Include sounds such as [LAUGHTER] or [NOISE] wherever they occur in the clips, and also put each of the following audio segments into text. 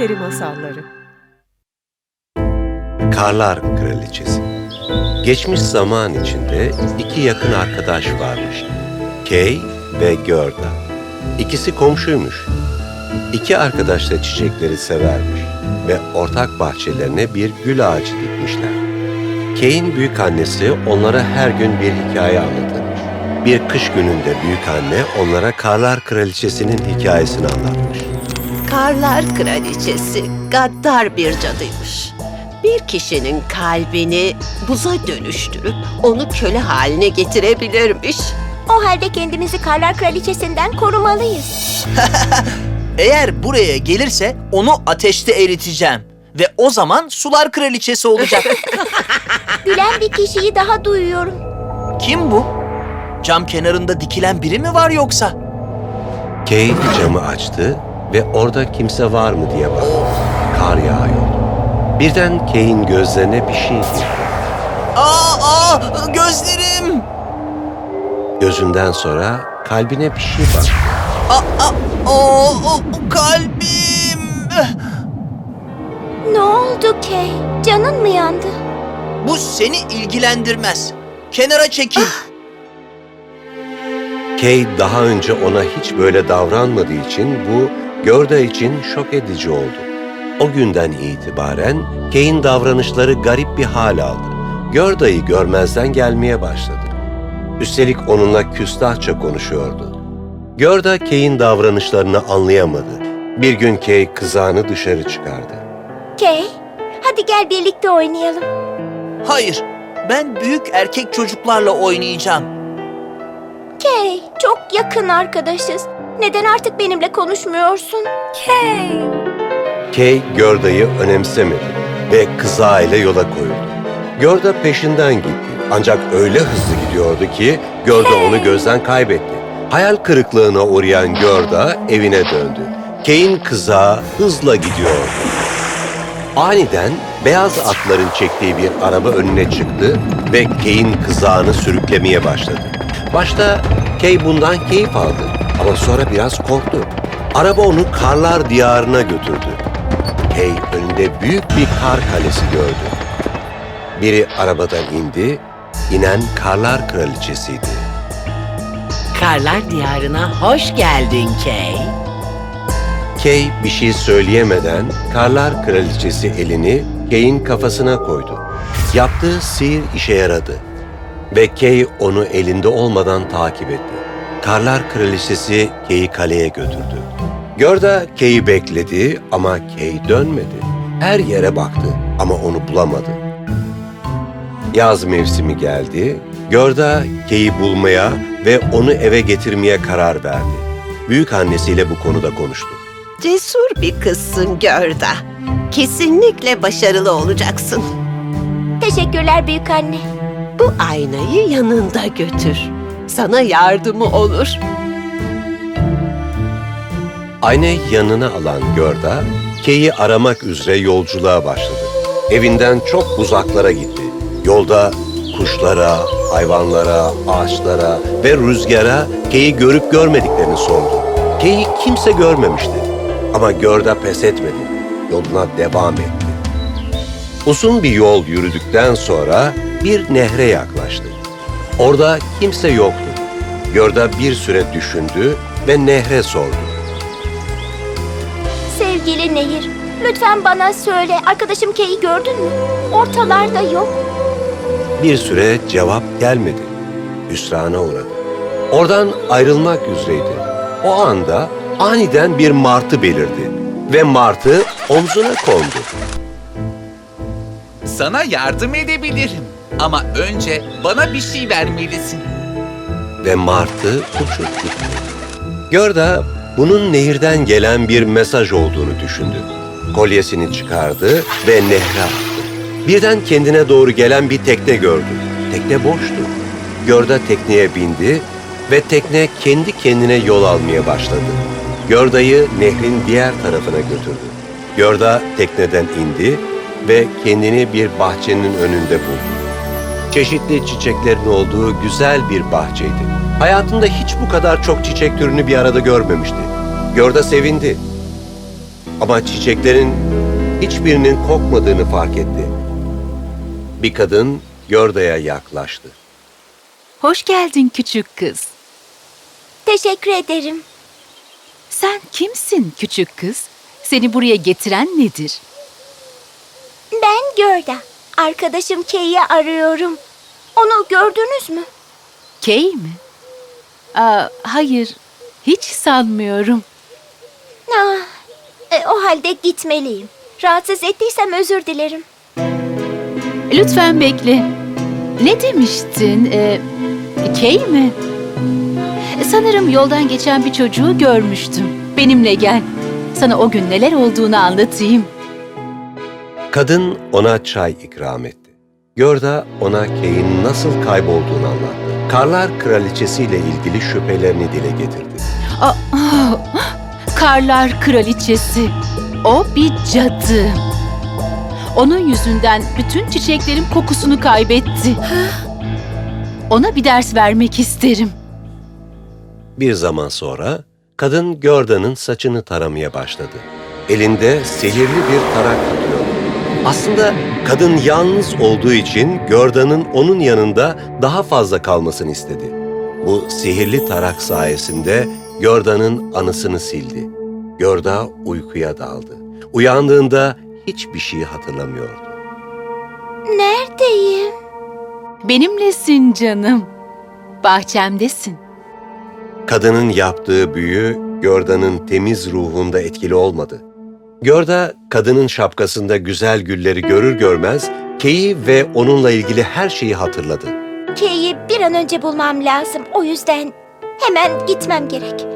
Peri Masalları Karlar Kraliçesi Geçmiş zaman içinde iki yakın arkadaş varmış. Kay ve Gerda. İkisi komşuymuş. İki arkadaş da çiçekleri severmiş ve ortak bahçelerine bir gül ağacı dikmişler. Kay'in büyük annesi onlara her gün bir hikaye anlatırmış. Bir kış gününde büyük anne onlara Karlar Kraliçesi'nin hikayesini anlatmış. Karlar Kraliçesi gaddar bir cadıymış. Bir kişinin kalbini buza dönüştürüp onu köle haline getirebilirmiş. O halde kendimizi Karlar Kraliçesinden korumalıyız. [LAUGHS] Eğer buraya gelirse onu ateşte eriteceğim. Ve o zaman sular kraliçesi olacak. [LAUGHS] Gülen bir kişiyi daha duyuyorum. Kim bu? Cam kenarında dikilen biri mi var yoksa? Kay camı açtı ve orada kimse var mı diye baktı. Kar yağıyor. Birden Kay'in gözlerine bir şey girdi. Aa, aa gözlerim! Gözünden sonra kalbine bir şey baktı. Aa, aa, o, o, kalbim! Ne oldu Kay? Canın mı yandı? Bu seni ilgilendirmez. Kenara çekil. Kay daha önce ona hiç böyle davranmadığı için bu Görda için şok edici oldu. O günden itibaren Kay'in davranışları garip bir hal aldı. Görda'yı görmezden gelmeye başladı. Üstelik onunla küstahça konuşuyordu. Görda Kay'in davranışlarını anlayamadı. Bir gün Kay kızağını dışarı çıkardı. Kay, hadi gel birlikte oynayalım. Hayır, ben büyük erkek çocuklarla oynayacağım. Kay, çok yakın arkadaşız. Neden artık benimle konuşmuyorsun? Kay. Kay Görda'yı önemsemedi ve kızağıyla yola koyuldu. Görda peşinden gitti. Ancak öyle hızlı gidiyordu ki Görda onu gözden kaybetti. Hayal kırıklığına uğrayan Görda evine döndü. Kay'in kızağı hızla gidiyordu. Aniden beyaz atların çektiği bir araba önüne çıktı ve Kay'in kızağını sürüklemeye başladı. Başta Kay bundan keyif aldı ama sonra biraz korktu. Araba onu karlar diyarına götürdü. Kay önünde büyük bir kar kalesi gördü. Biri arabadan indi, inen karlar kraliçesiydi. Karlar diyarına hoş geldin Kay. Kay bir şey söyleyemeden karlar kraliçesi elini Kay'in kafasına koydu. Yaptığı sihir işe yaradı. Ve Kay onu elinde olmadan takip etti. Karlar kraliçesi Kay'i kaleye götürdü. Görda Kay'i bekledi ama Kay dönmedi. Her yere baktı ama onu bulamadı. Yaz mevsimi geldi. Görda Kay'i bulmaya ve onu eve getirmeye karar verdi. Büyük annesiyle bu konuda konuştu. Cesur bir kızsın Görda. Kesinlikle başarılı olacaksın. Teşekkürler büyük anne. Bu aynayı yanında götür. Sana yardımı olur. Aynayı yanına alan Görda, Kay'i aramak üzere yolculuğa başladı. Evinden çok uzaklara gitti. Yolda kuşlara, hayvanlara, ağaçlara ve rüzgara Kay'i görüp görmediklerini sordu. Kay'i kimse görmemişti. Ama Görda pes etmedi. Yoluna devam etti. Uzun bir yol yürüdükten sonra bir nehre yaklaştı. Orada kimse yoktu. Görda bir süre düşündü ve nehre sordu. Sevgili Nehir, lütfen bana söyle. Arkadaşım Kay'i gördün mü? Ortalarda yok. Bir süre cevap gelmedi. Hüsrana uğradı. Oradan ayrılmak üzereydi. O anda aniden bir martı belirdi ve martı omzuna kondu. Sana yardım edebilirim. Ama önce bana bir şey vermelisin. ve martı uçup gitti. Görda bunun nehirden gelen bir mesaj olduğunu düşündü. Kolyesini çıkardı ve nehre attı. Birden kendine doğru gelen bir tekne gördü. Tekne boştu. Görda tekneye bindi ve tekne kendi kendine yol almaya başladı. Görda'yı nehrin diğer tarafına götürdü. Görda tekneden indi ve kendini bir bahçenin önünde buldu. Çeşitli çiçeklerin olduğu güzel bir bahçeydi. Hayatında hiç bu kadar çok çiçek türünü bir arada görmemişti. Görda sevindi. Ama çiçeklerin hiçbirinin kokmadığını fark etti. Bir kadın Görda'ya yaklaştı. Hoş geldin küçük kız. Teşekkür ederim. Sen kimsin küçük kız? Seni buraya getiren nedir? Ben Görda. Arkadaşım Kay'i arıyorum. Onu gördünüz mü? Kay mi? Aa, hayır, hiç sanmıyorum. Ah, e, o halde gitmeliyim. Rahatsız ettiysem özür dilerim. Lütfen bekle. Ne demiştin? Ee, Kay mi? Sanırım yoldan geçen bir çocuğu görmüştüm. Benimle gel. Sana o gün neler olduğunu anlatayım. Kadın ona çay ikram etti. Görda ona Kay'in nasıl kaybolduğunu anlattı. Karlar Kraliçesi ile ilgili şüphelerini dile getirdi. Aa, Karlar Kraliçesi. O bir cadı. Onun yüzünden bütün çiçeklerim kokusunu kaybetti. Ona bir ders vermek isterim. Bir zaman sonra kadın Görda'nın saçını taramaya başladı. Elinde sihirli bir tarak tutuyordu. Aslında kadın yalnız olduğu için Görda'nın onun yanında daha fazla kalmasını istedi. Bu sihirli tarak sayesinde Görda'nın anısını sildi. Görda uykuya daldı. Uyandığında hiçbir şey hatırlamıyordu. Neredeyim? Benimlesin canım. Bahçemdesin. Kadının yaptığı büyü Görda'nın temiz ruhunda etkili olmadı. Görda kadının şapkasında güzel gülleri görür görmez Kay'i ve onunla ilgili her şeyi hatırladı. Kay'i bir an önce bulmam lazım. O yüzden hemen gitmem gerek.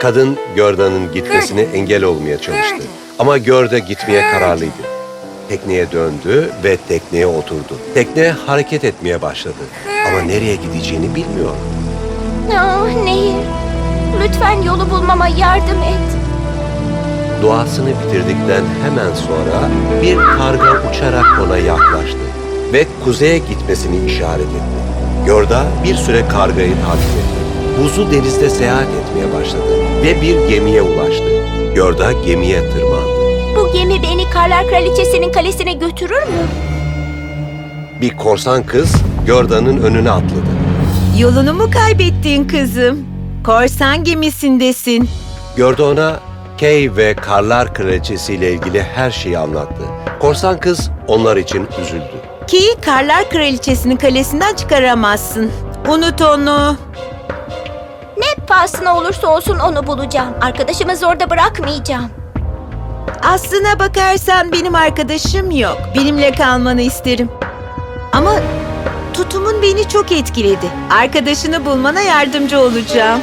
Kadın Görda'nın gitmesine engel olmaya çalıştı. Ama Görda gitmeye kararlıydı. Tekneye döndü ve tekneye oturdu. Tekne hareket etmeye başladı. Ama nereye gideceğini bilmiyor. Ah, Nehir, lütfen yolu bulmama yardım et. Duasını bitirdikten hemen sonra bir karga uçarak ona yaklaştı ve kuzeye gitmesini işaret etti. Görda bir süre kargayı takip etti. Buzlu denizde seyahat etmeye başladı ve bir gemiye ulaştı. Görda gemiye tırmandı. Bu gemi beni Karlar Kraliçesi'nin kalesine götürür mü? Bir korsan kız Görda'nın önüne atladı. Yolunu mu kaybettin kızım? Korsan gemisindesin. Görda ona Kay ve Karlar Kraliçesi ile ilgili her şeyi anlattı. Korsan kız onlar için üzüldü. Ki Karlar Kraliçesi'nin kalesinden çıkaramazsın. Unut onu. Ne pahasına olursa olsun onu bulacağım. Arkadaşımı zorda bırakmayacağım. Aslına bakarsan benim arkadaşım yok. Benimle kalmanı isterim. Ama tutumun beni çok etkiledi. Arkadaşını bulmana yardımcı olacağım.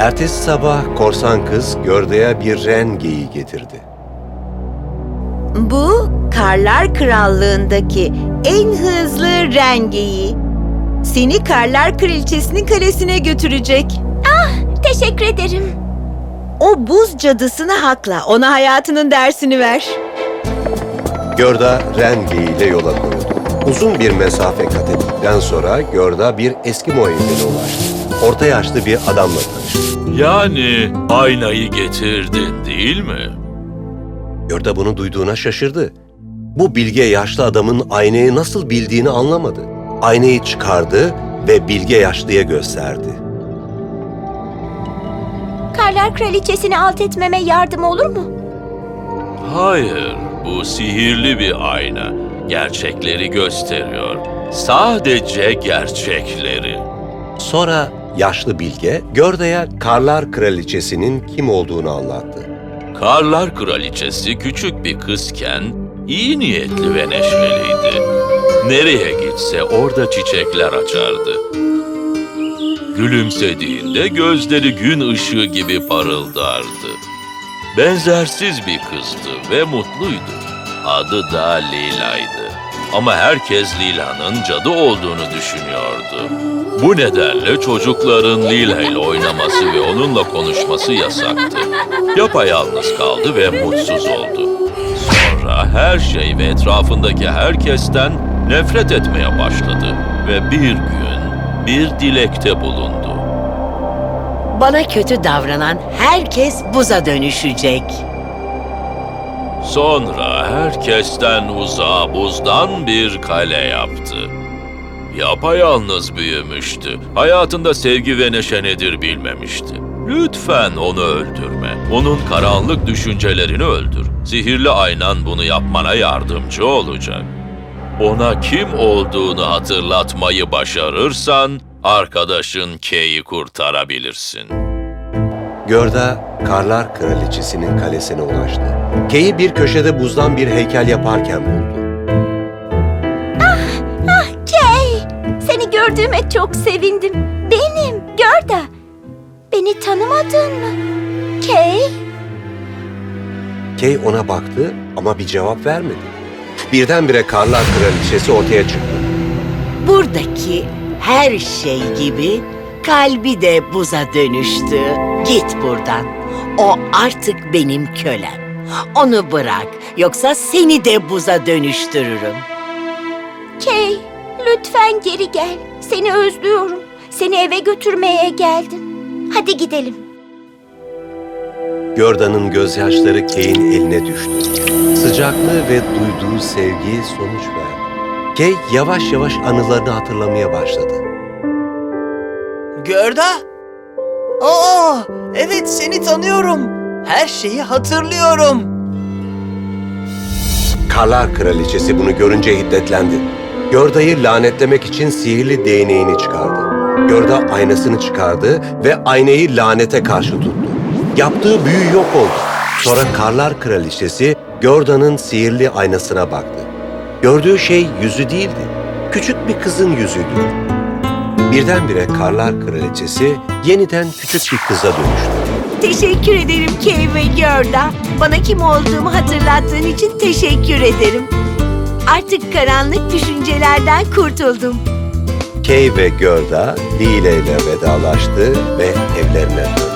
Ertesi sabah korsan kız Görda'ya bir ren geyiği getirdi. Bu Karlar Krallığındaki en hızlı rengeyi. Seni Karlar Kraliçesi'nin kalesine götürecek. Teşekkür ederim. O buz cadısını hakla. Ona hayatının dersini ver. Görda ren geyiğiyle yola koyuldu. Uzun bir mesafe kat ettikten sonra Görda bir Eskimo evine ulaştı. Orta yaşlı bir adamla tanıştı. Yani aynayı getirdin değil mi? Görda bunu duyduğuna şaşırdı. Bu bilge yaşlı adamın aynayı nasıl bildiğini anlamadı. Aynayı çıkardı ve bilge yaşlıya gösterdi. Karlar Kraliçesi'ni alt etmeme yardım olur mu? Hayır, bu sihirli bir ayna. Gerçekleri gösteriyor. Sadece gerçekleri. Sonra yaşlı bilge Görda'ya Karlar Kraliçesi'nin kim olduğunu anlattı. Karlar Kraliçesi küçük bir kızken iyi niyetli ve neşveliydi. Nereye gitse orada çiçekler açardı. Gülümsediğinde gözleri gün ışığı gibi parıldardı. Benzersiz bir kızdı ve mutluydu. Adı da Lila'ydı. Ama herkes Lila'nın cadı olduğunu düşünüyordu. Bu nedenle çocukların Lila ile oynaması ve onunla konuşması yasaktı. Yapayalnız kaldı ve mutsuz oldu. Sonra her şey ve etrafındaki herkesten nefret etmeye başladı ve bir gün bir dilekte bulundu. Bana kötü davranan herkes buza dönüşecek. Sonra herkesten uzağa buzdan bir kale yaptı. Yapayalnız büyümüştü. Hayatında sevgi ve neşe nedir bilmemişti. Lütfen onu öldürme. Onun karanlık düşüncelerini öldür. Sihirli aynan bunu yapmana yardımcı olacak. Ona kim olduğunu hatırlatmayı başarırsan, arkadaşın Kay'i kurtarabilirsin. Görda, Karlar Kraliçesi'nin kalesine ulaştı. Kay'i bir köşede buzdan bir heykel yaparken buldu. Kay, seni gördüğüme çok sevindim. Benim, Görda. Beni tanımadın mı? Kay, Kay ona baktı ama bir cevap vermedi. Birdenbire Karlar Kraliçesi ortaya çıktı. Buradaki her şey gibi kalbi de buza dönüştü. Git buradan. O artık benim kölem. Onu bırak yoksa seni de buza dönüştürürüm. Kay, lütfen geri gel. Seni özlüyorum. Seni eve götürmeye geldim. Hadi gidelim. Görda'nın gözyaşları Kay'in eline düştü. Sıcaklığı ve duyduğu sevgi sonuç verdi. Kay yavaş yavaş anılarını hatırlamaya başladı. Görda? Aa, evet seni tanıyorum. Her şeyi hatırlıyorum. Karlar Kraliçesi bunu görünce hiddetlendi. Görda'yı lanetlemek için sihirli değneğini çıkardı. Görda aynasını çıkardı ve aynayı lanete karşı tuttu. Yaptığı büyü yok oldu. Sonra Karlar Kraliçesi Görda'nın sihirli aynasına baktı. Gördüğü şey yüzü değildi. Küçük bir kızın yüzüydü. Birdenbire Karlar Kraliçesi yeniden küçük bir kıza dönüştü. Teşekkür ederim Kay ve Görda. Bana kim olduğumu hatırlattığın için teşekkür ederim. Artık karanlık düşüncelerden kurtuldum. Kay ve Görda Lile ile vedalaştı ve evlerine döndü.